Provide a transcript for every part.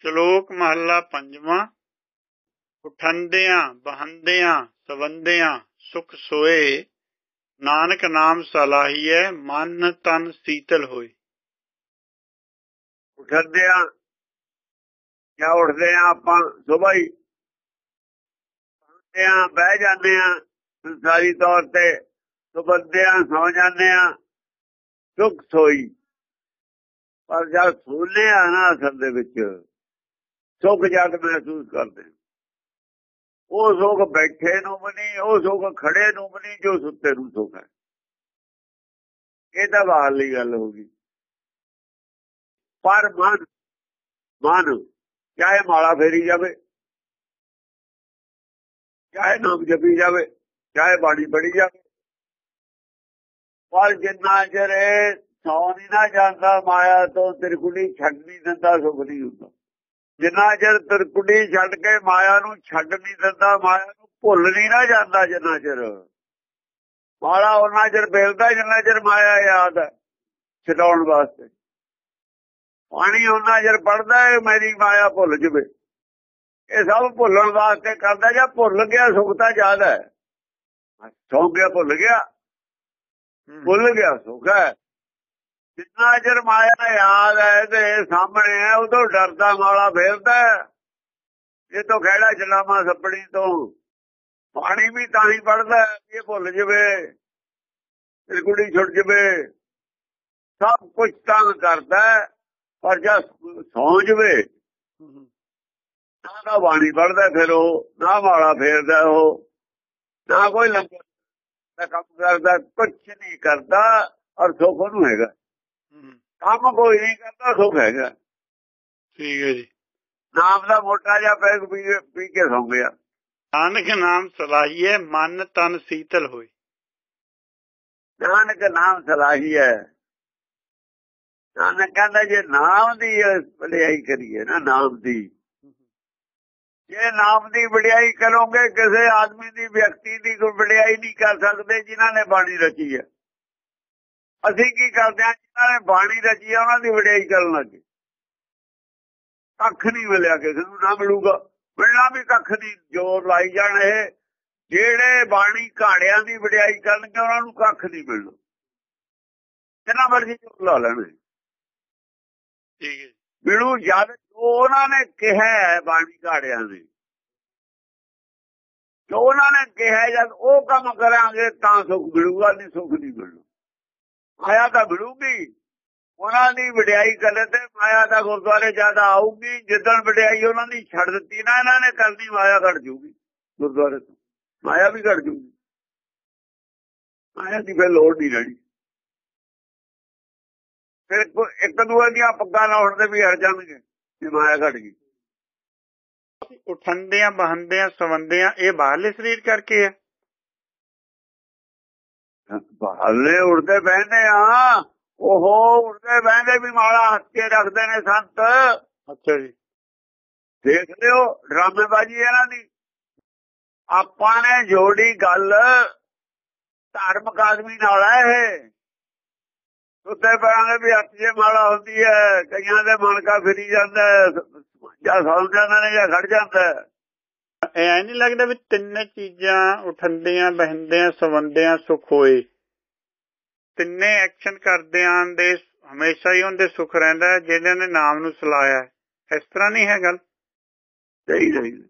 ਸ਼ਲੋਕ ਮਹੱਲਾ ਪੰਜਵਾਂ। ਉਠੰਦਿਆਂ, ਬਹੰਦਿਆਂ, ਸਵੰਦਿਆਂ, ਸੁਖ ਸੋਏ, ਨਾਨਕ ਨਾਮ ਸਲਾਹੀਐ, ਮਨ ਤਨ ਸੀਤਲ ਹੋਏ। ਉੱਠਦੇ ਆ ਜਾਂ ਉੱਠਦੇ ਆ ਆਪਾਂ ਸੁਬਾਹ ਹੀ ਆ ਬਹਿ ਜਾਂਦੇ ਆ ਸੰਸਾਰੀ ਤੌਰ ਤੇ ਸੁਬੰਦੇ ਆ ਸੌ ਜਾਂਦੇ ਆ ਸੁਖ ਸੋਈ। ਪਰ ਜਦ ਸੋਨੇ ਆ ਨਾ ਅਸਲ ਦੇ ਵਿੱਚ ਸੁੱਖ ਜਦ ਮਹਿਸੂਸ ਕਰਦੇ ਉਹ ਸੁੱਖ ਬੈਠੇ ਨੂੰ ਵੀ ਉਹ ਸੁੱਖ ਖੜੇ ਨੂੰ ਵੀ ਜੋ ਸੁੱਤੇ ਨੂੰ ਸੁਖ ਹੈ। ਇਹ ਤਾਂ ਬਾਹਰਲੀ ਗੱਲ ਹੋ ਗਈ। ਪਰ ਮਨ ਮਨ, ਚਾਹੇ ਮਾਲਾ ਫੇਰੀ ਜਾਵੇ, ਚਾਹੇ ਨਾਮ ਜਪੀ ਜਾਵੇ, ਚਾਹੇ ਬਾਣੀ ਪੜੀ ਜਾਵੇ, ਪਰ ਜਿੰਨਾ ਚਿਰ ਸੌ ਨਹੀਂ ਨਾ ਜਾਂਦਾ, ਮਾਇਆ ਤੋਂ ਤਿਰਕੁੜੀ ਛੱਡ ਨਹੀਂ ਦਿੰਦਾ, ਸੁਖ ਨਹੀਂ ਹੁੰਦਾ। ਜਿੰਨਾ ਚਿਰ ਤਿਰਕੁੜੀ ਛੱਡ ਕੇ ਮਾਇਆ ਨੂੰ ਛੱਡ ਨਹੀਂ ਦਿੰਦਾ ਮਾਇਆ ਨੂੰ ਭੁੱਲ ਨਹੀਂ ਨਾ ਜਾਂਦਾ ਜਿੰਨਾ ਚਿਰ। ਮਾਲਾ ਉਹਨਾਂ ਚਿਰ ਬੇਲਦਾ ਜਿੰਨਾ ਚਿਰ ਮਾਇਆ ਯਾਦ ਹੈ ਛਡਾਉਣ ਵਾਸਤੇ। ਪਾਣੀ ਉਹਨਾਂ ਚਿਰ ਪੜਦਾ ਹੈ ਮੇਰੀ ਮਾਇਆ ਭੁੱਲ ਜਵੇ। ਇਹ ਸਭ ਭੁੱਲਣ ਵਾਸਤੇ ਕਰਦਾ ਜਾਂ ਭੁੱਲ ਗਿਆ ਸੁਖ ਤਾਂ ਯਾਦ ਹੈ। ਸੌ ਗਿਆ ਭੁੱਲ ਗਿਆ। ਭੁੱਲ ਗਿਆ ਸੁਖ ਹੈ। ਜਿੰਨਾ ਚਿਰ ਮਾਇਆ ਯਾਦ ਹੈ ਤੇ ਸਾਹਮਣੇ ਹੈ, ਉਦੋਂ ਡਰਦਾ ਮਾਲਾ ਫੇਰਦਾ ਇਹ ਤੋਂ ਖਹਿੜਾ ਜਲਾਮਾ ਸੱਪੜੀ ਤੋਂ। ਪਾਣੀ ਵੀ ਤਾਂ ਹੀ ਪੜਦਾ ਇਹ ਭੁੱਲ ਜਵੇ ਕੁੜੀ ਛੁੱਟ ਜਵੇ। ਸਭ ਕੁਝ ਤਾਂ ਕਰਦਾ ਪਰ ਜਦ ਸੌਂ ਜਵੇ ਨਾ ਨਾ ਬਾਣੀ ਪੜਦਾ ਫਿਰ ਉਹ, ਨਾ ਮਾਲਾ ਫੇਰਦਾ ਉਹ, ਨਾ ਕੋਈ ਲੰਗਰ ਦਾ ਕੰਮ ਕਰਦਾ ਕੁਝ ਨਹੀਂ ਕਰਦਾ, ਔਰ ਸੁਖ ਨੂੰ ਹੈਗਾ। ਕੰਮ ਕੋਈ ਨਹੀਂ ਕਰਦਾ ਸੁੱਖ ਹੈਗਾ। ਠੀਕ ਹੈ ਜੀ। ਨਾਮ ਦਾ ਮੋਟਾ ਜਿਹਾ ਪੈਗ ਪੀ ਕੇ- ਸੌਂ ਗਿਆ। ਨਾਨਕ ਨਾਮ ਸਲਾਹੀਐ ਮਨ ਤਨ ਸੀਤਲ ਹੋਏ। ਨਾਨਕ ਨਾਮ ਸਲਾਹੀ ਹੈ ਨਾਨਕ ਕਹਿੰਦਾ ਜੇ ਨਾਮ ਦੀ ਵਡਿਆਈ ਕਰੀਏ ਨਾ ਨਾਮ ਦੀ। ਜੇ ਨਾਮ ਦੀ ਵਡਿਆਈ ਕਰੋਗੇ ਕਿਸੇ ਆਦਮੀ ਦੀ ਵਿਅਕਤੀ ਦੀ ਕੋਈ ਵਡਿਆਈ ਨਹੀਂ ਕਰ ਸਕਦੇ ਜਿਨ੍ਹਾਂ ਨੇ ਬਾਣੀ ਰਚੀ ਹੈ। ਅਸੀਂ ਕੀ ਕਰਦੇ ਹਾਂ ਜਿਨ੍ਹਾਂ ਨੇ ਬਾਣੀ ਰਚੀ ਹੈ ਉਹਨਾਂ ਦੀ ਵਡਿਆਈ ਕਰਨ ਲੱਗੇ। ਕੱਖ ਨਹੀਂ ਮਿਲਿਆ ਕਿਸੇ ਨੂੰ ਨਾ ਮਿਲੂਗਾ। ਮਿਲਣਾ ਵੀ ਕੱਖ ਨਹੀਂ ਜੋਰ ਲਾਈ ਜਾਣ ਇਹ। ਜਿਹੜੇ ਬਾਣੀ ਘਾੜਿਆਂ ਦੀ ਵਡਿਆਈ ਕਰਨਗੇ ਉਹਨਾਂ ਨੂੰ ਕੱਖ ਨਹੀਂ ਮਿਲਣਾ। ਜਿੰਨਾ ਮਰਜ਼ੀ ਜੋਰ ਲਾ ਲੈਣ। ਠੀਕ ਹੈ ਮਿਲੂ ਜਦ ਉਹਨਾਂ ਨੇ ਕਿਹਾ ਬਾਣੀ ਘਾੜਿਆਂ ਦੀ ਜੋ ਉਹਨਾਂ ਨੇ ਕਿਹਾ ਜਦ ਉਹ ਕੰਮ ਕਰਾਂਗੇ ਤਾਂ ਸੁਖ ਮਿਲੂਗਾ ਨਹੀਂ ਸੁਖ ਨਹੀਂ ਮਿਲਣਾ। ਮਾਇਆ ਤਾਂ ਮਿਲੂਗੀ। ਉਹਨਾਂ ਦੀ ਵਡਿਆਈ ਕਰੇ ਤੇ ਮਾਇਆ ਦਾ ਗੁਰਦੁਆਰੇ ਜ਼ਿਆਦਾ ਆਊਗੀ। ਜਿੱਦਣ ਵਡਿਆਈ ਉਹਨਾਂ ਦੀ ਛੱਡ ਦਿੱਤੀ ਨਾ, ਇਹਨਾਂ ਨੇ ਕਰਨੀ ਮਾਇਆ ਘਟ ਜੂਗੀ ਗੁਰਦੁਆਰੇ ਤੋਂ। ਮਾਇਆ ਵੀ ਘਟ ਜੂਗੀ ਮਾਇਆ ਦੀ ਫਿਰ ਲੋੜ ਨਹੀਂ ਰਹਿਣੀ। ਫਿਰ ਕੋ- ਇੱਕ ਦੂਏ ਦੀਆਂ ਪੱਗਾਂ ਲਾਉਣ ਦੇ ਵੀ ਹਟ ਜਾਣਗੇ ਜੇ ਮਾਇਆ ਘਟ ਗਈ। ਉਠੰਦਿਆਂ ਬਹੰਦਿਆਂ, ਸਵੰਦਿਆਂ ਇਹ ਬਾਹਰਲੇ ਸਰੀਰ ਕਰਕੇ ਹੈ। ਹੱਲੇ ਉੜਦੇ ਬਹਿੰਦੇ ਆ। ਉਹ ਉੜਦੇ ਬਹਿੰਦੇ ਵੀ ਮਾਲਾ ਹੱਥ ਕੇ ਰੱਖਦੇ ਨੇ ਸੰਤ। ਅੱਛਾ ਜੀ। ਦੇਖ ਲਿਓ ਡਰਾਮੇਬਾਜ਼ੀ ਇਹਨਾਂ ਦੀ। ਆਪਾਂ ਨੇ ਜੋੜੀ ਗੱਲ ਧਾਰਮਿਕ ਆਦਮੀ ਨਾਲ ਹੈ ਇਹ। ਉੱਤੇ ਪੈਣਗੇ ਵੀ ਹੱਥ 'ਚ ਮਾਲਾ ਹੁੰਦੀ ਹੈ ਕਈਆਂ ਦੇ ਮਨ ਕਾ ਫਿਰੀ ਜਾਂਦਾ ਜਾਂ ਸੌਂ ਜਾਂਦੇ ਨੇ ਜਾਂ ਖੜ ਜਾਂਦਾ ਐ ਨਹੀਂ ਲੱਗਦਾ ਵੀ ਤਿੰਨੇ ਚੀਜ਼ਾਂ ਉਠੰਦਿਆਂ ਬਹਿੰਦਿਆਂ ਸਵੰਦਿਆਂ ਸੁਖ ਹੋਏ। ਤਿੰਨੇ ਐਕਸ਼ਨ ਕਰਦਿਆਂ ਦੇ ਹਮੇਸ਼ਾ ਹੀ ਉਹਦੇ ਸੁਖ ਰਹਿੰਦਾ ਜਿਹਨਾਂ ਨੇ ਨਾਮ ਨੂੰ ਸਲਾਇਆ। ਇਸ ਤਰ੍ਹਾਂ ਨਹੀਂ ਹੈ ਗੱਲ? ਸਹੀ ਸਹੀ।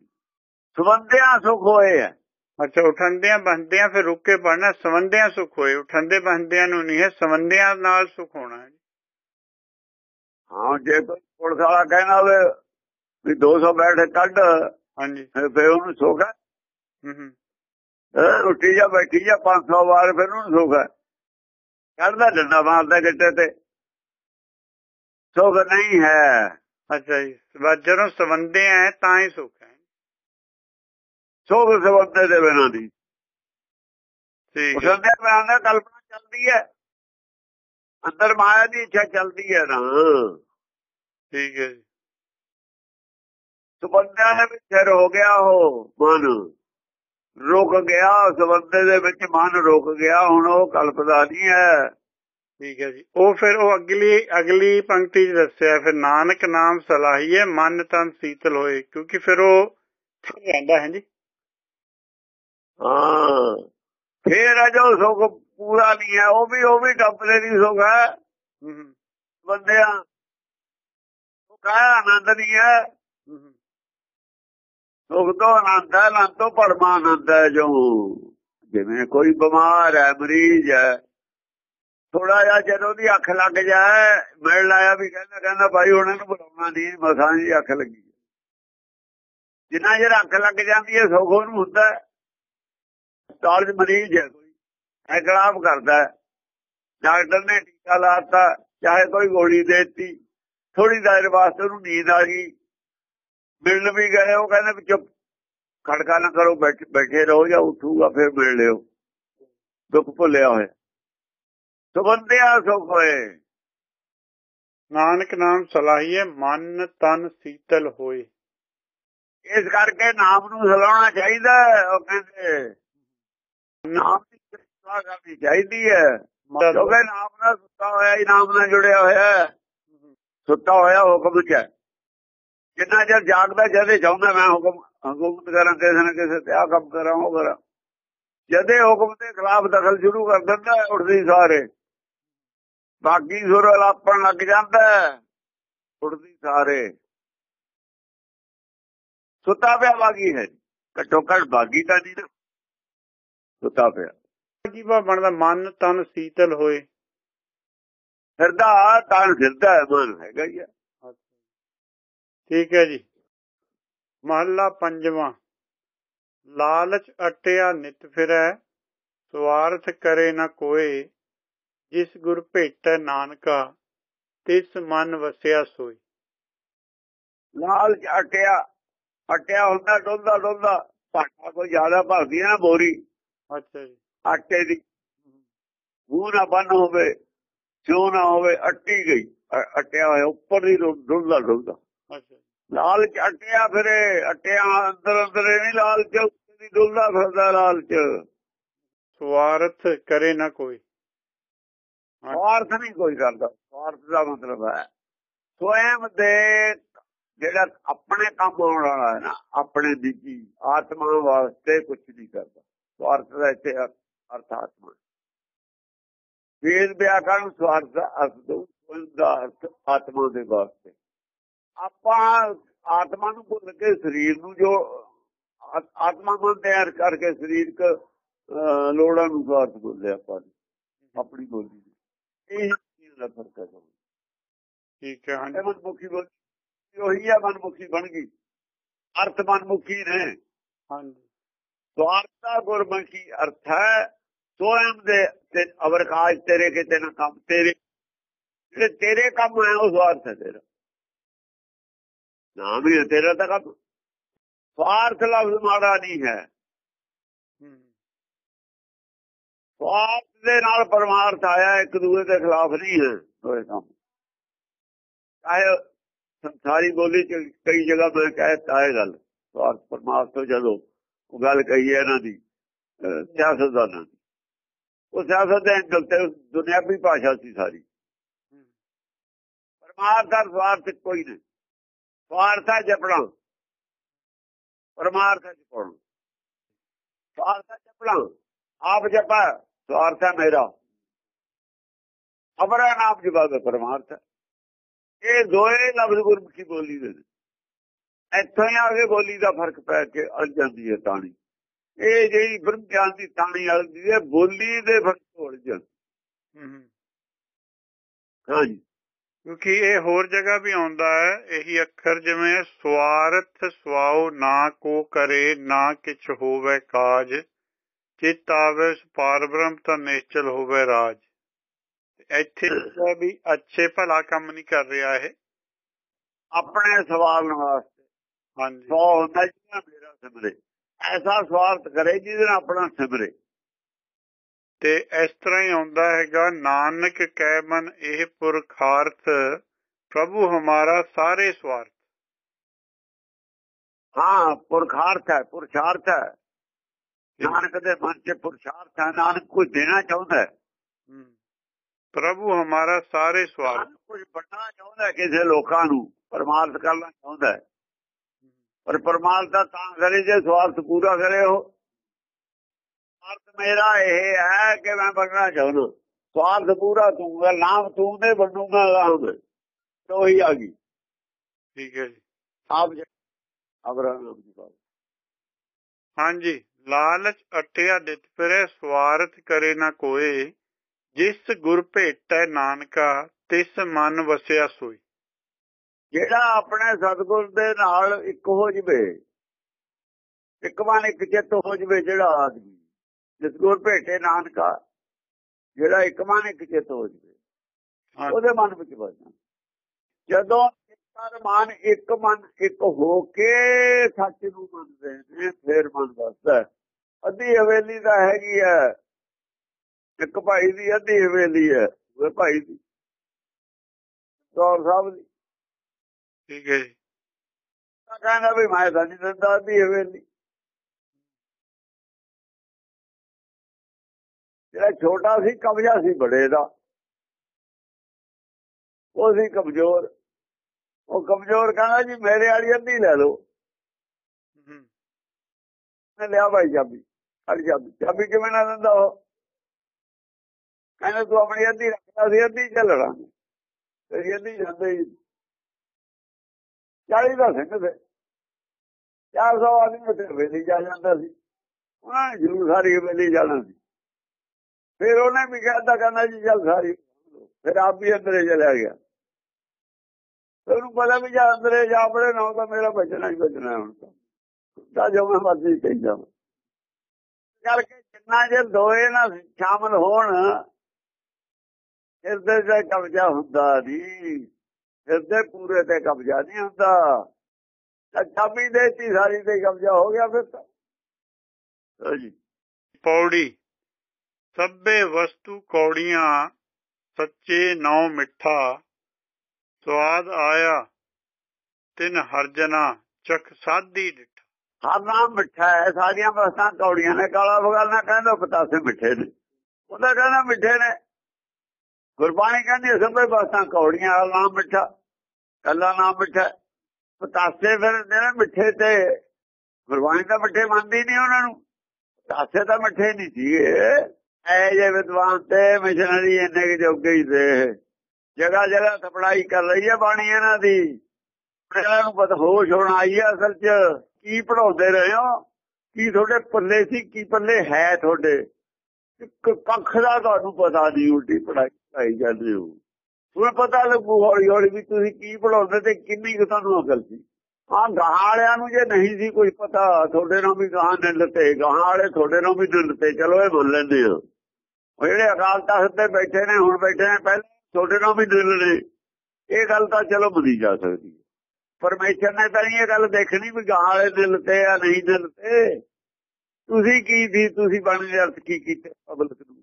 ਸੁਬੰਧਿਆਂ ਸੁਖ ਹੋਏ ਹੈ। ਅੱਛਾ ਉਠੰਦਿਆਂ ਬਹਿੰਦਿਆਂ ਫਿਰ ਰੁੱਕ ਕੇ ਪੜਨਾ ਸਵੰਦਿਆਂ ਸੁਖ ਹੋਏ। ਉਠੰਦੇ ਬਹਿੰਦਿਆਂ ਨੂੰ ਨਹੀਂ ਹੈ ਸਵੰਦਿਆਂ ਨਾਲ ਸੁਖ ਹੋਣਾ ਹੈ। ਹਾਂ ਜੇ ਕੋਈ ਪੁਲਿਸ ਵਾਲਾ ਕਹਿਣਾ ਹੋਵੇ ਵੀ 200 ਬੈਠ ਕੱਢ। ਹਾਂਜੀ। ਫਿਰ ਉਹਨੂੰ ਸੁੱਖ ਹੈ। ਹੂੰ ਉੱਠੀ ਜਾ ਬੈਠੀ ਜਾ 500 ਵਾਰ ਫਿਰ ਉਹਨੂੰ ਸੁੱਖ ਕੱਢਦਾ ਡੰਡਾ ਮਾਰਦਾ ਗਿੱਟੇ ਤੇ। ਸੁੱਖ ਨਹੀਂ ਹੈ। ਅੱਛਾ ਜੀ ਜਦੋਂ ਸਵੰਦੇ ਹੈ ਤਾਂ ਹੀ ਸੁਖ ਹੈ। ਸੁੱਖ ਸਬੰਧੇ ਦੇ ਬਿਨਾਂ ਦੀ ਠੀਕ ਹੈ। ਉਸਦੇ ਬਿਨਾਂ ਦਾ ਕਲਪਨਾ ਚੱਲਦੀ ਹੈ। ਅੰਦਰ ਮਾਇਆ ਦੀ ਇੱਛਾ ਚੱਲਦੀ ਹੈ ਨਾ। ਠੀਕ ਹੈ ਜੀ। ਸੁਬੰਧਿਆਂ ਦੇ ਵਿੱਚ ਸਿਰ ਹੋ ਗਿਆ ਉਹ ਮਨ। ਰੁਕ ਗਿਆ ਸਬੰਧੇ ਦੇ ਵਿੱਚ ਮਨ ਰੁਕ ਗਿਆ ਹੁਣ ਉਹ ਕਲਪਦਾ ਨਹੀਂ ਹੈ। ਠੀਕ ਹੈ ਜੀ। ਉਹ ਫਿਰ ਉਹ ਅਗਲੀ ਅਗਲੀ ਪੰਕਤੀ 'ਚ ਦੱਸਿਆ ਫਿਰ ਨਾਨਕ ਨਾਮ ਸਲਾਹੀਏ ਮਨ ਤਨ ਸੀਤਲ ਹੋਏ ਕਿਉਂਕਿ ਫਿਰ ਉਹ ਰਹਿੰਦਾ ਹੈ ਜੀ। ਹਾਂ। ਫੇਰ ਆ ਜੋ ਸੁਖ ਪੂਰਾ ਨਹੀਂ ਹੈ ਉਹ ਵੀ ਉਹ ਵੀ ਟੈਂਪਰੇਰੀ ਸੁਖ ਹੈ। ਬੰਦਿਆਂ ਉਹ ਕਾਇਆ ਆਨੰਦ ਨਹੀਂ ਹੂੰ, ਸੁਖ ਤੋਂ ਆਨੰਦ ਹੈ, ਆਨੰਦ ਤੋਂ ਪਰਮਾਨੰਦ ਹੈ ਜੋ। ਜਿਵੇਂ ਕੋਈ ਬਿਮਾਰ ਹੈ, ਮਰੀਜ਼ ਹੈ ਥੋੜਾ ਜਿਹਾ ਜਦੋਂ ਦੀ ਅੱਖ ਲੱਗ ਜਾਏ, ਮਿਲ ਲਾਇਆ ਵੀ ਕਹਿੰਦਾ ਕਹਿੰਦਾ ਭਾਈ ਉਹਨਾਂ ਨੂੰ ਬੁਲਾਉਣਾ ਨਹੀਂ, ਮਸਾਂ ਦੀ ਅੱਖ ਲੱਗੀ। ਜਿੰਨਾ ਚਿਰ ਅੱਖ ਲੱਗ ਜਾਂਦੀ ਹੈ, ਸੁਖ ਉਹਨੂੰ ਹੁੰਦਾ ਹੈ। ਹਸਪਤਾਲ 'ਚ ਮਰੀਜ਼ ਹੈ ਕੋਈ ਐਗਰਾਮ ਕਰਦਾ ਡਾਕਟਰ ਨੇ ਟੀਕਾ ਲਾਤਾ ਚਾਹੇ ਕੋਈ ਗੋਲੀ ਦੇਤੀ ਥੋੜੀ ਦੇਰ ਵਾਸਤੇ ਉਹਨੂੰ ਨੀਂਦ ਆ ਗਈ। ਮਿਲਣ ਵੀ ਗਏ ਉਹ ਕਹਿੰਦੇ ਵੀ ਚੁੱਪ ਖੜਕਾ ਨਾ ਕਰੋ ਬੈਠ- ਰਹੋ ਜਾਂ ਉੱਠੂਗਾ ਫਿਰ ਮਿਲ ਲਿਓ। ਦੁੱਖ ਭੁੱਲਿਆ ਹੋਇਆ। ਸੁਬੰਧਿਆ ਸੁਖ ਹੋਏ। ਨਾਨਕ ਨਾਮ ਸਲਾਹੀਏ ਮਨ ਤਨ ਸੀਤਲ ਹੋਏ। ਇਸ ਕਰਕੇ ਨਾਮ ਨੂੰ ਸਲਾਉਣਾ ਚਾਹੀਦਾ ਹੈ। ਉਹ ਕਹਿੰਦੇ। ਨਾਮ ਦੀ ਕਿਰਪਾ ਕਰਨੀ ਚਾਹੀਦੀ ਹੈ। ਕਿਉਂਕਿ ਨਾਮ ਨਾਲ ਸੁੱਤਾ ਹੋਇਆ ਹੀ ਨਾਮ ਨਾਲ ਜੁੜਿਆ ਹੋਇਆ ਸੁੱਤਾ ਹੋਇਆ ਹੁਕਮ ਚ ਹੈ। ਜਿੰਨਾ ਚਿਰ ਜਾਗਦਾ ਜਦੇ ਚਾਹੁੰਦਾ ਮੈਂ ਹੁਕਮ ਹਕੂਮਤ ਕਰਾਂ ਕਿਸੇ ਨਾ ਕਿਸੇ ਤੇ ਆ ਕੰਮ ਕਰਾਂ ਉਹ ਕਰਾਂ। ਜਦੇ ਹੁਕਮ ਦੇ ਖਿਲਾਫ ਦਖਲ ਸ਼ੁਰੂ ਕਰ ਦਿੰਦਾ ਉੱਠਦੀ ਸਾਰੇ। ਬਾਕੀ ਸੁਰ ਲਾਪਣ ਲੱਗ ਜਾਂਦਾ ਉੱਠਦੀ ਸਾਰੇ। ਸੁੱਤਾ ਪਿਆ ਬਾਗੀ ਹੈ ਘੱਟੋ ਘੱਟ ਬਾਗੀ ਤਾਂ ਨਹੀਂ ਨਾ। ਸੁੱਤਾ ਪਿਆ। ਕੀ ਵਾ ਬਣਦਾ ਮਨ ਤਨ ਸੀਤਲ ਹੋਏ। ਹਿਰਦਾ ਤਾਂ ਹਿਰਦਾ ਮਨ ਹੈਗਾ ਹੀ ਹੈ। ਠੀਕ ਹੈ ਜੀ। ਮਹੱਲਾ ਪੰਜਵਾਂ। ਲਾਲਚ ਅਟਿਆ ਨਿਤ ਫਿਰੈ ਸਵਾਰਥ ਕਰੇ ਨਾ ਕੋਏ ਜਿਸ ਗੁਰ ਭੇਟੈ ਨਾਨਕਾ ਤਿਸ ਮਨ ਵਸਿਆ ਸੋਈ ਲਾਲਚ ਅਟਿਆ ਅਟਿਆ ਹੁੰਦਾ ਡੋਲਦਾ ਡੋਲਦਾ। ਭਾਟਾ ਕੋਈ ਜ਼ਿਆਦਾ ਭਰਦੀ ਨਾ ਬੋਰੀ। ਅੱਛਾ ਜੀ। ਆਟੇ ਦੀ ਮੂੰਹ ਨਾ ਬੰਨ ਹੋਵੇ ਸਿਉ ਨਾ ਹੋਵੇ ਅੱਟੀ ਗਈ। ਅਟਿਆ ਹੋਇਆ ਉੱਪਰ ਦੀ ਡੁੱਲਦਾ ਡੁੱਲਦਾ। ਲਾਲਚ ਅਟਿਆ ਫਿਰੇ ਅਟਿਆ ਅੰਦਰ ਅੰਦਰ ਨਹੀਂ ਲਾਲਚ ਦੀ ਡੁੱਲਦਾ ਫਿਰਦਾ ਲਾਲਚ ਸਵਾਰਥ ਕਰੇ ਨਾ ਕੋਈ। ਸਵਾਰਥ ਨਹੀਂ ਕੋਈ ਕਰਦਾ। ਸਵਾਰਥ ਦਾ ਮਤਲਬ ਹੈ ਸਵੈਮ ਦੇ ਜਿਹੜਾ ਆਪਣੇ ਕੰਮ ਆਉਣ ਵਾਲਾ ਹੈ ਨਾ ਆਪਣੇ ਨਿੱਜੀ ਆਤਮਾ ਵਾਸਤੇ ਕੁਝ ਨਹੀਂ ਕਰਦਾ। ਸਵਾਰਥ ਦਾ ਇੱਥੇ ਅਰਥ- ਆਤਮਾ ਵੇਦ ਵਿਆਕਰਨ ਸਵਾਰਥ ਦਾ ਅਰਥ ਦੋ ਦਾ ਅਰਥ ਆਤਮਾ ਦੇ ਵਾਸਤੇ। ਆਪਾਂ ਆਤਮਾ ਨੂੰ ਭੁੱਲ ਕੇ ਸਰੀਰ ਨੂੰ ਜੋ ਆਤਮਾ ਮਨ ਤਿਆਰ ਕਰਕੇ ਸਰੀਰਕ ਲੋੜਾਂ ਨੂੰ ਸਵਾਰਥ ਬੋਲਦੇ ਆਪਾਂ। ਨੇ, ਆਪਣੀ ਬੋਲੀ ਨੂੰ। ਇਹ ਚੀਜ਼ ਦਾ ਫ਼ਰਕ ਹੈ। ਠੀਕ ਹੈ ਇਹ ਮਨਮੁਖੀ ਬੋਲੀ ਉਹੀ ਆ ਮਨਮੁਖੀ ਬਣ ਗਈ। ਅਰਥ ਮਨਮੁਖੀ ਨੇ। ਹਾਂਜੀ। ਸਵਾਰਥ ਦਾ ਗੁਰਮੁਖੀ ਅਰਥ ਹੈ। ਸੋਇਮ ਦੇ ਤੇ ਅਵਰਕਾਜ ਤੇਰੇ ਕਿਤੇ ਨਾ ਕੰਮ ਤੇਰੇ ਜਿਹੜੇ ਤੇਰੇ ਕੰਮ ਹੈ ਉਹ ਸਵਾਰਥ ਹੈ ਤੇਰਾ। ਨਾਮ ਹੈ ਤੇਰਾ ਤਾਂ ਕੰਮ ਸਵਾਰਥ ਲਫ਼ਜ਼ ਮਾੜਾ ਨਹੀਂ ਹੈ। ਸਵਾਰਥ ਦੇ ਨਾਲ ਪਰਮਾਰਥ ਆਇਆ ਇੱਕ ਦੂਏ ਦੇ ਖਿਲਾਫ ਨਹੀਂ ਹੈ ਦੋਏ ਕੰਮ। ਚਾਹੇ ਸੰਸਾਰੀ ਬੋਲੀ ਚ ਕਈ ਜਗ੍ਹਾ ਮੈਂ ਕਹਿਤਾ ਹੈ ਗੱਲ ਸਵਾਰਥ ਪਰਮਾਰਥ ਤੋਂ ਜਦੋਂ ਉਹ ਗੱਲ ਕਹੀ ਹੈ ਇਹਨਾਂ ਦੀ ਸਿਆਸਤਦਾਨਾਂ ਦੀ ਉਹ ਸਿਆਸਤ ਦੇ ਐਂਗਲ ਤੇ ਦੁਨਿਆਵੀ ਭਾਸ਼ਾ ਸੀ ਸਾਰੀ। ਪਰਮਾਰਥ ਦਾ ਸਵਾਰਥ ਕੋਈ ਨਹੀਂ। ਸਵਾਰਥ ਜਪਣਾ। ਪਰਮਾਰਥ ਜਪਣਾ। ਸਵਾਰਥ ਜਪਣਾ। ਆਪ ਜਪਾ ਸਵਾਰਥ ਮੇਰਾ। ਅਪਰਾ ਨਾਮ ਜਪਾ ਪਰਮਾਰਥ। ਇਹ ਦੋਏ ਲਫ਼ਜ਼ ਗੁਰਮੁਖੀ ਬੋਲੀ ਦੇ ਇੱਥੋਂ ਹੀ ਆ ਕੇ ਬੋਲੀ ਦਾ ਫ਼ਰਕ ਪੈ ਕੇ ਅਲ ਜਾਂਦੀ ਹੈ ਤਾਣੀ। ਇਹ ਜਿਹੜੀ ਬ੍ਰਹਮ ਗਿਆਨ ਦੀ ਤਾਣੀ ਅਲਦੀ ਹੈ ਬੋਲੀ ਦੇ ਫ਼ਰਕ ਅਲ ਜਾਂਦੀ। ਹਾਂਜੀ। ਕਿਉਂਕਿ ਇਹ ਹੋਰ ਜਗ੍ਹਾ ਵੀ ਆਉਂਦਾ ਹੈ ਇਹੀ ਅੱਖਰ ਜਿਵੇਂ ਸਵਾਰਥ ਸਵਾਉ ਨਾ ਕੋ ਕਰੇ ਨਾ ਕਿਛ ਹੋਵੇ ਕਾਜ ਚਿਤ ਆਵੇ ਪਾਰ ਬ੍ਰਹਮ ਤਾਂ ਨਿਸ਼ਚਲ ਹੋਵੇ ਰਾਜ। ਇੱਥੇ ਵੀ ਅੱਛੇ ਭਲਾ ਕੰਮ ਨਹੀਂ ਕਰ ਰਿਹਾ ਇਹ। ਆਪਣੇ ਸਵਾਲ ਵਾਸਤੇ। ਹਾਂਜੀ। ਸੋ ਹੁੰਦਾ ਜਿਹੜਾ ਮੇਰਾ ਸਿਮਰੇ। ਐਸਾ ਸਵਾਰਥ ਕਰੇ ਜਿਹਦੇ ਨਾਲ ਆਪਣਾ ਸਿਮਰੇ। ਤੇ ਇਸ ਤਰ੍ਹਾਂ ਹੀ ਆਉਂਦਾ ਹੈਗਾ ਨਾਨਕ ਕਹਿ ਮਨ ਇਹ ਪੁਰਖਾਰਥ ਪ੍ਰਭੂ ਹਮਾਰਾ ਸਾਰੇ ਸਵਾਰਥ। ਹਾਂ ਪੁਰਖਾਰਥ ਹੈ ਪੁਰਸ਼ਾਰਥ ਹੈ। ਨਾਨਕ ਦੇ ਮਨ 'ਚ ਪੁਰਸ਼ਾਰਥ ਹੈ ਨਾਨਕ ਕੋਈ ਦੇਣਾ ਚਾਹੁੰਦਾ ਹੈ। ਪ੍ਰਭੂ ਹਮਾਰਾ ਸਾਰੇ ਸਵਾਰਥ। ਕੁਝ ਬਣਨਾ ਚਾਹੁੰਦਾ ਕਿਸੇ ਲੋਕਾਂ ਨੂੰ ਪਰਮਾਰਥ ਕਰਨਾ ਚਾਹੁੰਦਾ ਹੈ। ਪਰ ਪਰਮਾਰਥ ਤਾਂ ਕਰੇ ਜੇ ਸਵਾਰਥ ਪੂਰਾ ਕਰੇ ਉਹ। ਅਰਥ ਮੇਰਾ ਇਹ ਹੈ ਕਿ ਮੈਂ ਬਣਨਾ ਚਾਹੁੰਦਾ। ਸਵਾਰਥ ਪੂਰਾ ਤੂੰਗਾ ਨਾਮ ਤੂੰ ਦੇ ਬਣੂਗਾ ਨਾਮ ਤੋਂ ਹੀ ਆ ਗਈ। ਠੀਕ ਹੈ ਜੀ। ਆਪ ਅਬਰਾਮ ਜੀ ਬਾਤ ਹਾਂਜੀ ਲਾਲਚ ਅਟਿਆ ਦਿੱਤ ਫਿਰੇ ਸਵਾਰਥ ਕਰੇ ਨਾ ਕੋਏ। ਜਿਸ ਗੁਰ ਭੇਟੈ ਨਾਨਕਾ ਤਿਸ ਮਨ ਵਸਿਆ ਸੋਈ। ਜਿਹੜਾ ਆਪਣੇ ਸਤਗੁਰ ਦੇ ਨਾਲ ਇੱਕ ਹੋ ਜਵੇ ਇੱਕ ਮਨ ਇੱਕ ਚਿੱਤ ਹੋ ਜਵੇ ਜਿਹੜਾ ਆਦਮੀ। ਜਿਸ ਗੁਰ ਭੇਟੇ ਨਾਨਕਾ ਜਿਹੜਾ ਇੱਕ ਮਨ ਇੱਕ ਚਿੱਤ ਹੋ ਜਵੇ ਉਹਦੇ ਮਨ ਵਿੱਚ ਵਸਦਾ ਜਦੋਂ ਇੱਕ ਮਨ ਇੱਕ ਮਨ ਇੱਕ ਹੋ ਕੇ ਸੱਚ ਨੂੰ ਮੰਨਦੇ ਨੇ ਫਿਰ ਮਨ ਵਸਦਾ। ਅੱਧੀ ਹਵੇਲੀ ਦਾ ਹੈਗੀ ਹੈ। ਇੱਕ ਭਾਈ ਦੀ ਅੱਧੀ ਹਵੇਲੀ ਹੈ ਉਹ ਭਾਈ ਦੀ। ਗੌਰ ਸਾਹਿਬ ਦੀ। ਠੀਕ ਹੈ ਜੀ। ਕਹਿੰਦਾ ਵੀ ਮੈਂ ਤਾਂ ਨਹੀਂ ਦਿੰਦਾ ਅੱਧੀ ਹਵੇਲੀ। ਜਿਹੜਾ ਛੋਟਾ ਸੀ ਕਬਜ਼ਾ ਸੀ ਬੜੇ ਦਾ। ਉਹ ਸੀ ਕਮਜ਼ੋਰ। ਉਹ ਕਮਜ਼ੋਰ ਕਹਿੰਦਾ ਜੀ ਮੇਰੇ ਵਾਲੀ ਅੱਧੀ ਲੈ ਲਓ। ਹੂੰ, ਮੈਂ ਲਿਆ ਭਾਈ ਚਾਬੀ ਅੜ ਚਾਬੀ। ਚਾਬੀ ਕਿਵੇਂ ਨਾ ਦਿੰਦਾ ਉਹ। ਕਹਿੰਦਾ ਤੂੰ ਆਪਣੀ ਅੱਧੀ ਰੱਖਦਾ ਸੀ ਅੱਧੀ ਚੱਲਣਾ। ਤੇਰੀ ਅੱਧੀ ਜਾਂਦੇ ਹੀ 40 ਦਾ ਸਿੰਘ ਤੇ। 400 ਆਦਮੀ ਉੱਤੇ ਵੇਲੀ ਜਾ ਜਾਂਦਾ ਸੀ। ਉਹਨਾਂ ਨੇ ਜ਼ਰੂਰ ਸਾਰੀ ਵੇਲੀ ਜਾਣਾ ਸੀ। ਫਿਰ ਉਹਨੇ ਵੀ ਕਹਿੰਦਾ ਕਹਿੰਦਾ ਜੀ ਚੱਲ ਸਾਰੀ ਫਿਰ ਆਪ ਵੀ ਅੰਦਰੇ ਚਲਾ ਗਿਆ। ਉਹਨੂੰ ਪਤਾ ਵੀ ਜਾ ਅੰਦਰੇ ਜਾ ਬੜੇ ਨਾ ਤਾਂ ਮੇਰਾ ਬਚਣਾ ਹੀ ਬਚਣਾ ਹੁਣ ਤਾਂ। ਜੋ ਮੈਂ ਮਰਜ਼ੀ ਕਹਿੰਦਾ ਕਰਕੇ ਜਿੰਨਾ ਜੇ ਦੋਏ ਨਾ ਸ਼ਾਮਲ ਹੋਣ, ਹਿਰਦੇ ਤੇ ਕਬਜ਼ਾ ਹੁੰਦਾ ਨਹੀਂ ਹਿਰਦੇ ਪੂਰੇ ਤੇ ਕਬਜ਼ਾ ਨਹੀਂ ਹੁੰਦਾ। ਤਾਂ ਚਾਬੀ ਦੇਤੀ, ਸਾਰੀ ਤੇ ਕਬਜ਼ਾ ਹੋ ਗਿਆ ਫਿਰ ਤਾਂ। ਹਾਂਜੀ ਪੌੜੀ। ਸਭੇ ਵਸਤੂ ਕੌੜੀਆਂ, ਸੱਚੇ ਨੌ ਮਿੱਠਾ, ਸਵਾਦ ਆਇਆ, ਤਿਨ ਹਰਜਨਾ ਚਖ ਸਾਦੀ ਡਿਠ ਹਰ ਨਾਮ ਮਿੱਠਾ ਹੈ, ਸਾਰੀਆਂ ਵਸਤਾਂ ਕੌੜੀਆਂ ਨੇ, ਕਾਲਾ ਬਗਾਨਾ ਕਹਿੰਦਾ ਪਤਾਸੇ ਮਿੱਠੇ ਨੇ। ਉਹਦਾ ਕਹਿੰਦਾ ਮਿੱਠੇ ਨੇ। ਗੁਰਬਾਣੀ ਕਹਿੰਦੀ ਸਭੇ ਵਸਤਾਂ ਕੌੜੀਆਂ, ਹਰ ਨਾਮ ਮਿੱਠਾ ਕੱਲਾ ਨਾਮ ਮਿੱਠਾ ਪਤਾਸੇ ਫਿਰ ਨੇ ਮਿੱਠੇ ਤੇ, ਗੁਰਬਾਣੀ ਤਾਂ ਮਿੱਠੇ ਮੰਨਦੀ ਨਹੀਂ ਉਹਨਾਂ ਨੂੰ। ਪਤਾਸੇ ਤਾਂ ਮਿੱਠੇ ਨਹੀਂ ਸੀਗੇ। ਐ ਜੇ ਵਿਦਵਾਨ ਤੇ ਮਿਸ਼ਨਰੀ ਇੰਨੇ ਕਿ ਜੋਗੇ ਹੀ ਦੇ ਜਗਾ ਜਗਾ ਸਪਲਾਈ ਕਰ ਰਹੀ ਹੈ ਬਾਣੀ ਇਹਨਾਂ ਦੀ। ਇਹਨਾਂ ਨੂੰ ਪਤਾ ਹੋਸ਼ ਹੋਣ ਆਈ ਹੈ ਅਸਲ 'ਚ। ਕੀ ਪੜਾਉਂਦੇ ਰਹੇ ਹੋ? ਕੀ ਤੁਹਾਡੇ ਪੱਲੇ ਸੀ, ਕੀ ਪੱਲੇ ਹੈ ਤੁਹਾਡੇ? ਇੱਕ ਕੱਖ ਦਾ ਤੁਹਾਨੂੰ ਪਤਾ ਨਹੀਂ ਉਲਟੀ ਪੜਾਈ ਪੜਾਈ ਜਾਂਦੇ ਹੋ। ਤੁਹਾਨੂੰ ਪਤਾ ਲੱਗੂ ਹੌਲੀ ਹੌਲੀ ਵੀ ਤੁਸੀਂ ਕੀ ਪੜਾਉਂਦੇ ਤੇ ਕਿੰਨੀ ਕੁ ਤੁਹਾਨੂੰ ਅਕਲ ਸੀ। ਹਾਂ ਗਾਹਾਂ ਨੂੰ ਜੇ ਨਹੀਂ ਸੀ ਕੋਈ ਪਤਾ, ਤੁਹਾਡੇ ਨਾਲ ਵੀ ਗਾਹਾਂ ਨੇ ਲੱਤੇ ਗਾਹਾਂ ਵਾਲੇ ਤੁਹਾਡੇ ਨਾਲ ਵੀ ਲੱਤੇ ਚਲੋ ਇਹ ਬੋਲ ਲੈਂਦੇ ਆ ਉਹ ਜਿਹੜੇ ਅਕਾਲ ਤਖਤ ਤੇ ਬੈਠੇ ਨੇ, ਹੁਣ ਬੈਠੇ ਨੇ, ਪਹਿਲਾਂ ਤੁਹਾਡੇ ਨਾਲ ਵੀ ਦਿਲ ਨੇ। ਇਹ ਗੱਲ ਤਾਂ ਚਲੋ ਮੰਨੀ ਜਾ ਸਕਦੀ ਹੈ। ਪਰਮੇਸ਼ਰ ਨੇ ਤਾਂ ਇਹ ਗੱਲ ਦੇਖਣੀ ਵੀ ਗਾਂ ਵਾਲੇ ਦਿਲ ਤੇ ਆ, ਨਹੀਂ ਦਿਲ ਤੇ। ਤੁਸੀਂ ਕੀ ਦੀ, ਤੁਸੀਂ ਬਾਣੀ ਦੇ ਅਰਥ ਕੀ ਕੀਤੇ ਪਬਲਿਕ ਨੂੰ?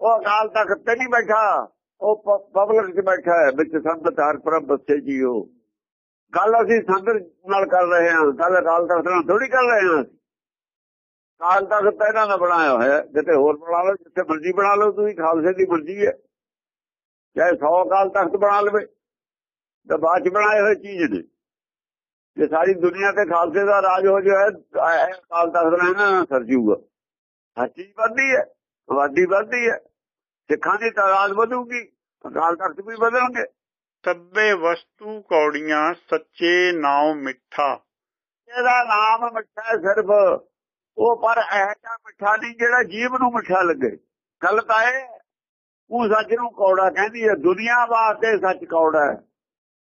ਉਹ ਅਕਾਲ ਤਖਤ ਤੇ ਨਹੀਂ ਬੈਠਾ। ਉਹ ਪਬਲਿਕ 'ਚ ਬੈਠਾ ਹੈ, ਵਿੱਚ ਸੰਤ ਹਰ ਪ੍ਰਭ ਬੱਸੇ ਜੀਓ। ਗੱਲ ਅਸੀਂ ਸੰਤ ਨਾਲ ਕਰ ਰਹੇ ਹਾਂ, ਗੱਲ ਅਕਾਲ ਤਖਤ ਨਾਲ ਥੋੜੀ ਕਰ ਰਹੇ ਹਾਂ ਅਕਾਲ ਤਖਤ ਇਹਨਾਂ ਦਾ ਬਣਾਇਆ ਹੋਇਆ। ਜਿੱਥੇ ਹੋਰ ਬਣਾ ਲਓ ਜਿੱਥੇ ਮਰਜ਼ੀ ਬਣਾ ਲਓ ਤੁਸੀਂ ਖਾਲਸੇ ਦੀ ਮਰਜ਼ੀ ਹੈ। ਚਾਹੇ 100 ਅਕਾਲ ਤਖਤ ਬਣਾ ਲਵੇ ਤਾਂ ਬਾਅਦ ਚ ਬਣਾਏ ਹੋਏ ਚੀਜ਼ ਨੇ। ਜੇ ਸਾਰੀ ਦੁਨੀਆ ਤੇ ਖਾਲਸੇ ਦਾ ਰਾਜ ਹੋ ਜਾਏ ਅਕਾਲ ਤਖਤ ਰਹਿਣਾ ਸਰ ਜੂਗਾ। ਹਰ ਚੀਜ਼ ਵੱਧਦੀ ਹੈ ਆਬਾਦੀ ਵੱਧਦੀ ਹੈ ਸਿੱਖਾਂ ਦੀ ਤਾਦਾਦ ਵਧੂਗੀ ਅਕਾਲ ਤਖਤ ਵੀ ਵਧਣਗੇ। ਸਭੇ ਵਸਤੂ ਕੌੜੀਆਂ ਸੱਚੇ ਨਾਉ ਮਿੱਠਾ। ਇਹਦਾ ਨਾਮ ਮਿੱਠਾ ਸਿਰਫ। ਉਹ ਪਰ ਇਹ ਮਿੱਠਾ ਨਹੀਂ ਜਿਹੜਾ ਜੀਵ ਨੂੰ ਮਿੱਠਾ ਲੱਗੇ। ਗੱਲ ਤਾਂ ਇਹ, ਉਹ ਸੱਚ ਨੂੰ ਕੌੜਾ ਕਹਿੰਦੀ ਹੈ, ਦੁਨੀਆ ਵਾਸਤੇ ਸੱਚ ਕੌੜਾ ਹੈ।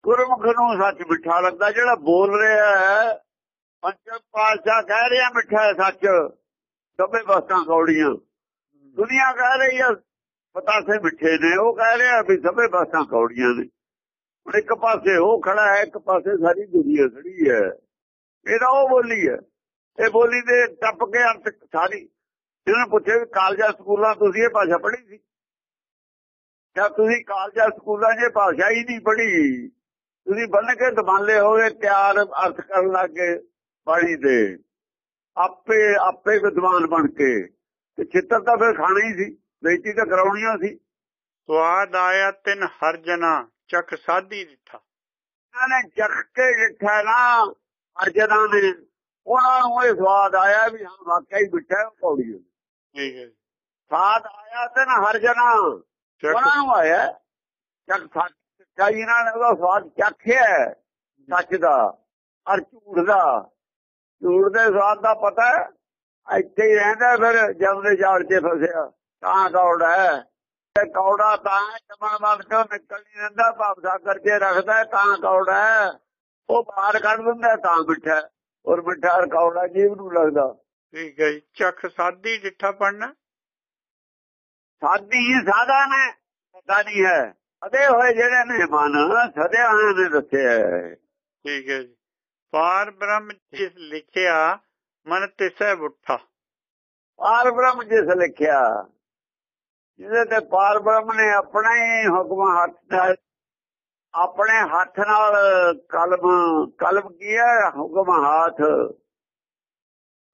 ਗੁਰਮੁਖ ਨੂੰ ਸੱਚ ਮਿੱਠਾ ਲੱਗਦਾ, ਜਿਹੜਾ ਬੋਲ ਰਿਹਾ ਹੈ ਪੰਜ ਪਾਸ਼ਾ ਕਹਿ ਰਿਹਾ ਮਿੱਠਾ ਹੈ ਸੱਚ, ਸਭੇ ਵਸਤਾਂ ਕੌੜੀਆਂ। ਦੁਨੀਆ ਕਹਿ ਰਹੀ ਹੈ, ਪਤਾਸੇ ਮਿੱਠੇ ਨੇ, ਉਹ ਕਹਿ ਰਿਹਾ ਵੀ ਸਭੇ ਵਸਤਾਂ ਕੌੜੀਆਂ ਨੇ। ਹੁਣ ਇੱਕ ਪਾਸੇ ਉਹ ਖੜਾ ਹੈ, ਇੱਕ ਪਾਸੇ ਸਾਰੀ ਦੁਨੀਆ ਖੜੀ ਹੈ। ਇਹਦਾ ਉਹ ਬੋਲੀ ਹੈ। ਇਹ ਬੋਲੀ ਦੇ ਟੱਪ ਕੇ ਅੰਤ ਸਾਰੀ। ਜਿਹਨਾਂ ਪੁੱਛੇ ਵੀ ਕਾਲਜਾਂ ਸਕੂਲਾਂ ਤੁਸੀਂ ਇਹ ਭਾਸ਼ਾ ਪੜ੍ਹੀ ਸੀ? ਜਾਂ ਤੁਸੀਂ ਕਾਲਜਾਂ ਸਕੂਲਾਂ 'ਚ ਭਾਸ਼ਾ ਹੀ ਨਹੀਂ ਪੜ੍ਹੀ। ਤੁਸੀਂ ਬਣ ਕੇ ਦਮਾਲੇ ਹੋਵੇ ਤਿਆਰ ਅਰਥ ਕਰਨ ਲੱਗੇ ਬਾਣੀ ਦੇ। ਆਪੇ ਆਪੇ ਵਿਦਵਾਨ ਬਣ ਕੇ। ਤੇ ਚਿੱਤਰ ਤਾਂ ਫਿਰ ਖਾਣਾ ਹੀ ਸੀ ਬੇਇੱਜ਼ਤੀ ਤਾਂ ਕਰਾਉਣੀਆਂ ਸੀ। ਸਵਾਦ ਆਇਆ ਤਿਨ ਹਰ ਜਨਾ ਚਖ ਸਾਧੀ ਦਿੱਠਾ ਇਹਨਾਂ ਨੇ ਚੱਕ ਕੇ ਜਿੱਠਾ ਨਾ ਅਰਜਨਾਂ ਨੇ। ਉਹਨਾਂ ਨੂੰ ਇਹ ਸਵਾਦ ਆਇਆ ਵੀ ਹਾਂ ਵਾਕਿਆ ਹੀ ਮਿੱਠਾ ਪੌੜੀ ਹੈ। ਠੀਕ ਹੈ ਸਵਾਦ ਆਇਆ ਤੇ ਨਾ ਹਰ ਜਨਾ ਉਹਨਾਂ ਨੂੰ ਆਇਆ। ਚੱਕ ਸੱਚਾਈ ਇਹਨਾਂ ਨੇ ਉਹਦਾ ਸਵਾਦ ਚੱਖਿਆ ਸੱਚ ਦਾ ਅਰ ਝੂਠ ਦਾ। ਝੂਠ ਦੇ ਸਵਾਦ ਦਾ ਪਤਾ ਹੈ, ਇੱਥੇ ਹੀ ਰਹਿੰਦਾ ਫਿਰ ਜਮ ਦੇ ਜਾਲ 'ਚ ਫਸਿਆ। ਤਾਂ ਕੌੜਾ ਹੈ। ਤੇ ਕੌੜਾ ਤਾਂ ਜਮਨ ਮਨ ਚੋਂ ਨਿਕਲ ਨਹੀਂ ਦਿੰਦਾ ਭਾਵ ਸਾਗਰ 'ਚ ਰੱਖਦਾ ਤਾਂ ਕੌੜਾ ਹੈ। ਉਹ ਬਾਹਰ ਕੱਢ ਦਿੰਦਾ ਤਾਂ ਹੈ। ਔਰ ਮਿੱਠਾ ਕੌੜਾ ਜੀਵ ਨੂੰ ਲੱਗਦਾ। ਠੀਕ ਹੈ ਜੀ। ਚਖ ਸਾਧੀ ਦਿੱਠਾ ਪੜਨਾ ਸਾਦੀ ਹੀ ਸਾਦਾ ਨੇ ਪਤਾ ਨਹੀਂ ਹੈ। ਅਦੇ ਹੋਏ ਜਿਹੜੇ ਨੇ ਮਨ ਸਦਿਆ ਹੋਏ ਨੇ ਦੱਸਿਆ ਹੈ। ਠੀਕ ਹੈ ਜੀ। ਪਾਰ ਬ੍ਰਹਮ ਜਿਸ ਲਿਖਿਆ ਮਨ ਤਿਸੈ ਬੁੱਠਾ। ਪਾਰ ਬ੍ਰਹਮ ਜਿਸ ਲਿਖਿਆ ਜਿਹਦੇ ਤੇ ਪਾਰ ਬ੍ਰਹਮ ਨੇ ਆਪਣਾ ਹੀ ਹੁਕਮ ਹੱਥ ਆਪਣੇ ਹੱਥ ਨਾਲ ਕਲਮ ਕਲਮ ਕੀ ਹੈ? ਹੁਕਮ ਹੱਥ।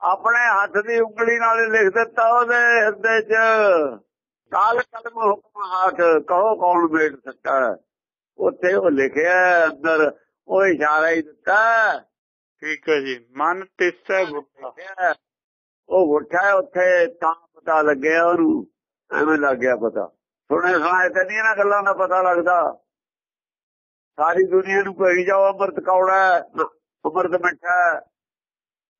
ਆਪਣੇ ਹੱਥ ਦੀ ਉਂਗਲੀ ਨਾਲ ਲਿਖ ਦਿੱਤਾ ਉਹਦੇ ਹਿਰਦੇ 'ਚ। ਕਾਲ ਕਲਮ ਹੁਕਮ ਹੱਥ। ਕਹੋ ਕੌਣ ਮੇਟ ਸਕਦਾ? ਉੱਥੇ ਉਹ ਲਿਖਿਆ ਅੰਦਰ। ਉਹ ਇਸ਼ਾਰਾ ਹੀ ਦਿੱਤਾ। ਠੀਕ ਹੈ ਜੀ। ਮਨ ਤਿਸੈ ਲਿਖਿਆ। ਉਹ ਹੈ ਉੱਥੇ ਤਾਂ ਪਤਾ ਲੱਗਿਆ ਉਹਨੂੰ। ਐਵੇਂ ਲੱਗ ਗਿਆ ਪਤਾ। ਸੁਣੇ ਸੁਣਾਏ ਤੇ ਨਹੀਂ ਇਹਨਾਂ ਗੱਲਾਂ ਦਾ ਪਤਾ ਲੱਗਦਾ। ਸਾਰੀ ਦੁਨੀਆ ਨੂੰ ਕਹੀ ਜਾਓ ਅੰਮ੍ਰਿਤ ਕੌੜਾ ਅੰਮ੍ਰਿਤ ਮਿੱਠਾ ਹੈ।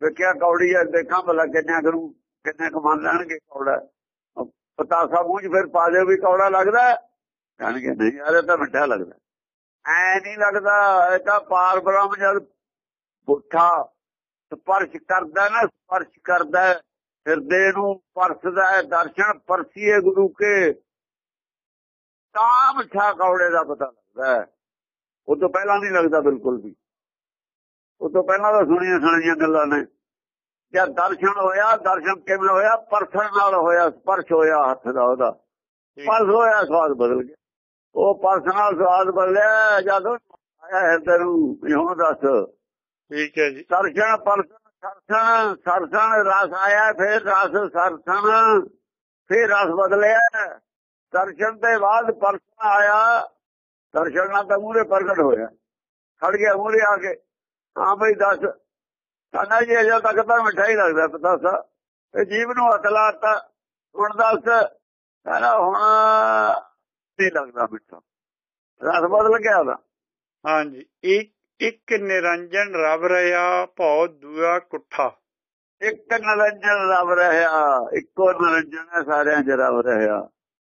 ਵੇਖਿਆ ਕੌੜੀ ਹੈ ਦੇਖਾਂ ਭਲਾ ਕਿੰਨਿਆਂ ਕਰੂ ਕਿੰਨੇ ਕਮਾਨ ਲੈਣਗੇ ਕੌੜਾ ਹੈ। ਪਤਾਸਾ ਮੂੰਹ ਫਿਰ ਪਾ ਦਿਓ ਵੀ ਕੌੜਾ ਲੱਗਦਾ ਹੈ। ਨਹੀਂ ਯਾਰ ਇਹ ਤਾਂ ਮਿੱਠਾ ਲੱਗਦਾ ਐ ਨਹੀਂ ਲੱਗਦਾ ਇਹ ਤਾਂ ਪਾਰ ਬ੍ਰਹਮ ਜਦ ਪੁੱਠਾ ਸਪਰਸ਼ ਕਰਦਾ ਨਾ ਸਪਰਸ਼ ਕਰਦਾ ਹੈ, ਹਿਰਦੇ ਨੂੰ ਪਰਸਦਾ ਹੈ ਦਰਸ਼ਨ ਪਰਸੀਏ ਗੁਰੂ ਕੇ ਤਾਂ ਮਿੱਠਾ ਕੌੜੇ ਦਾ ਪਤਾ ਲੱਗਦਾ ਉਹ ਤੋਂ ਪਹਿਲਾਂ ਨਹੀਂ ਲੱਗਦਾ ਬਿਲਕੁਲ ਵੀ। ਉਹ ਤੋਂ ਪਹਿਲਾਂ ਤਾਂ ਸੁਣੀਆਂ ਸੁਣੀਆਂ ਗੱਲਾਂ ਨੇ। ਜਦ ਦਰਸ਼ਨ ਹੋਇਆ ਦਰਸ਼ਨ ਕਿਵੇਂ ਹੋਇਆ? ਪਰਸਣ ਨਾਲ ਹੋਇਆ ਸਪਰਸ਼ ਹੋਇਆ ਹੱਥ ਦਾ ਉਹਦਾ। ਪਰਸ ਹੋਇਆ ਸਵਾਦ ਬਦਲ ਗਿਆ। ਉਹ ਪਰਸ ਨਾਲ ਸਵਾਦ ਬਦਲਿਆ ਜਦੋਂ ਆਇਆ ਹਿਰਦੇ ਨੂੰ ਹੁਣ ਦੱਸ। ਠੀਕ ਹੈ ਜੀ। ਦਰਸ਼ਨ ਪਰਸਨ ਸਰਸਨ ਸਰਸਨ ਰਸ ਆਇਆ ਫਿਰ ਰਸ ਸਰਸਨ ਫਿਰ ਰਸ ਬਦਲਿਆ। ਦਰਸ਼ਨ ਦੇ ਬਾਅਦ ਪਰਸਨ ਆਇਆ। ਦਰਸ਼ਨ ਨਾਲ ਤਾਂ ਮੂਰੇ ਪ੍ਰਗਟ ਹੋਇਆ। ਖੜ ਗਿਆ ਮੂਰੇ ਆ ਕੇ। ਹਾਂ ਬਈ ਦੱਸ। ਕਹਿੰਦਾ ਜੀ ਅਜੇ ਤੱਕ ਤਾਂ ਮਿੱਠਾ ਹੀ ਲੱਗਦਾ ਪਤਾ ਸਾ ਇਹ ਜੀਵ ਨੂੰ ਹੱਥ ਲਾਤਾ ਹੁਣ ਦੱਸ। ਕਹਿੰਦਾ ਹੁਣ ਨਹੀਂ ਲੱਗਦਾ ਮਿੱਠਾ। ਰਸ ਬਦਲ ਗਿਆ ਉਹਦਾ। ਹਾਂਜੀ। ਇੱਕ ਇੱਕ ਨਿਰੰਜਨ ਰਬ ਰਿਆ ਭਉ ਦੂਆ ਕੁੱਠਾ। ਇੱਕ ਨਿਰੰਜਨ ਰਬ ਰਹਿਆ ਇੱਕੋ ਨਿਰੰਜਨ ਹੈ ਸਾਰਿਆਂ ਚ ਰਬ ਰਹਿਆ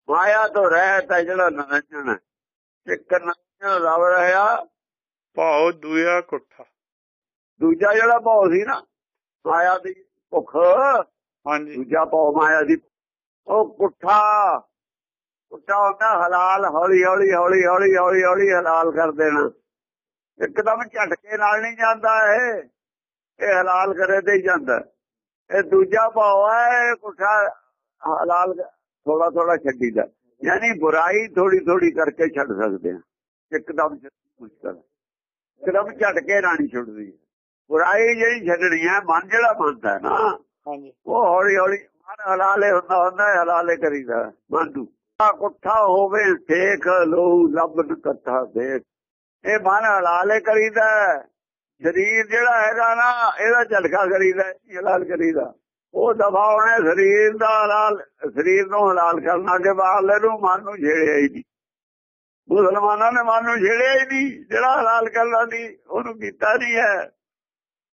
ਮਾਇਆ ਤੋਂ ਰਹਿਤ ਹੈ ਜਿਹੜਾ ਨਿਰੰਜਨ ਹੈ। ਭਉ ਦੂਆ ਕੁੱਠਾ। ਦੂਜਾ ਜਿਹੜਾ ਭਾਉ ਸੀ ਨਾ ਮਾਇਆ ਦੀ ਭੁੱਖ। ਹਾਂਜੀ। ਦੂਜਾ ਭਾਉ ਮਾਇਆ ਦੀ ਉਹ ਕੁੱਠਾ ਕੁੱਠਾ ਹੁੰਦਾ ਹਲਾਲ ਹੌਲੀ ਹੌਲੀ ਹੌਲੀ ਹੌਲੀ ਹੌਲੀ ਹੌਲੀ ਹਲਾਲ ਕਰ ਦੇਣਾ। ਇੱਕਦਮ ਝਟਕੇ ਨਾਲ ਨਹੀਂ ਜਾਂਦਾ ਇਹ। ਇਹ ਹਲਾਲ ਕਰੇ ਤੇ ਹੀ ਜਾਂਦਾ। ਇਹ ਦੂਜਾ ਭਾਉ ਹੈ ਕੁੱਠਾ ਹਲਾਲ ਥੋੜਾ ਥੋੜਾ ਛੱਡੀਦਾ ਯਾਨੀ ਬੁਰਾਈ ਥੋੜੀ ਥੋੜੀ ਕਰਕੇ ਛੱਡ ਸਕਦੇ ਆ। ਇੱਕਦਮ ਮੁਸ਼ਕਲ ਇੱਕਦਮ ਝਟਕੇ ਨਹੀਂ ਛੁੱਟਦੀ ਬੁਰਾਈ ਜਿਹੜੀ ਛੱਡਣੀ ਹੈ ਮਨ ਜਿਹੜਾ ਮੰਨਦਾ ਹੈ ਨਾ ਉਹ ਹੌਲੀ ਹੌਲੀ ਮਨ ਹਲਾਲੇ ਹੁੰਦਾ ਹੁੰਦਾ ਹੈ, ਹਲਾਲੇ ਕਰੀਦਾ ਮਨ ਨੂੰ ਕੁੱਠਾ ਹੋਵੇ ਸੇਖ ਲੋ ਲੱਭਨ ਕੱਥਾ ਦੇਖ। ਇਹ ਮਨ ਹਲਾਲੇ ਕਰੀਦਾ ਹੈ। ਸਰੀਰ ਜਿਹੜਾ ਹੈਗਾ ਨਾ ਇਹਦਾ ਝਲਕਾ ਕਰੀਦਾ ਹੈ, ਹਲਾਲ ਕਰੀਦਾ ਉਹ ਦਫਾ ਹੋਣਾ ਸਰੀਰ ਦਾ ਹਲਾਲ, ਸਰੀਰ ਨੂੰ ਹਲਾਲ ਕਰਨਾ ਕੇ ਬਾਹਰਲੇ ਨੂੰ ਮਨ ਨੂੰ ਛੇੜਿਆ ਹੀ ਨਹੀਂ। ਮੁਸਲਮਾਨਾਂ ਨੇ ਮਨ ਨੂੰ ਛੇੜਿਆ ਹੀ ਨਹੀਂ, ਜਿਹੜਾ ਹਲਾਲ ਕਰਨਾ ਸੀ ਉਹਨੂੰ ਕੀਤਾ ਨਹੀਂ ਹੈ।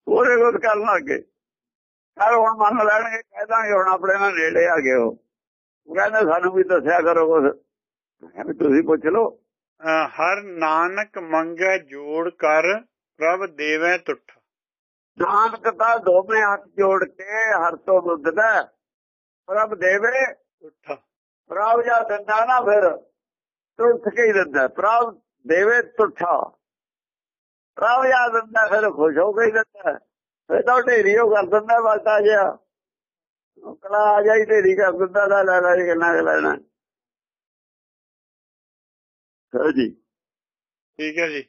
ਉਹਦੇ ਕੋਲ ਕਰਨ ਲੱਗੇ। ਯਾਰ ਹੁਣ ਮੰਨ ਲੈਣਗੇ, ਕਹਿ ਹੁਣ ਆਪਣੇ ਨਾਲ ਨੇੜੇ ਆ ਗਏ ਉਹ। ਕਹਿੰਦੇ ਸਾਨੂੰ ਵੀ ਦੱਸਿਆ ਕਰੋ ਕੁਛ। ਮੈਂ ਵੀ ਤੁਸੀਂ ਪੁੱਛ ਲਓ। ਹਰ ਨਾਨਕ ਮੰਗੈ ਜੋੜ ਕਰ, ਪ੍ਰਭ ਦੇਵੈ ਤੁਠ। ਨਾਨਕ ਤਾਂ ਦੋਵੇਂ ਹੱਥ ਜੋੜ ਕੇ ਹਰ ਤੋਂ ਮੰਗਦਾ ਹੈ। ਪ੍ਰਭ ਦੇਵੇ ਤੁਠ ਪ੍ਰਭ ਜਾਂ ਦਿੰਦਾ ਨਾ ਫਿਰ ਤੁਰਥ ਕੇ ਹੀ ਦਿੰਦਾ ਪ੍ਰਭ ਦੇਵੇ ਤੁਠਾ ਪ੍ਰਭ ਜਾਂ ਦਿੰਦਾ ਫਿਰ ਖੁਸ਼ ਹੋ ਕੇ ਹੀ ਦਿੰਦਾ ਫਿਰ ਤਾਂ ਢੇਰੀ ਉਹ ਕਰ ਦਿੰਦਾ ਬਲਤਾ ਜਿਆ ਕਲਾ ਆ ਜਾਈ ਢੇਰੀ ਕਰ ਦਿੰਦਾ ਦਾ ਲੈ ਲੈ ਕਿੰਨਾ ਲੈਣਾ ਹਾਂਜੀ ਠੀਕ ਹੈ ਜੀ।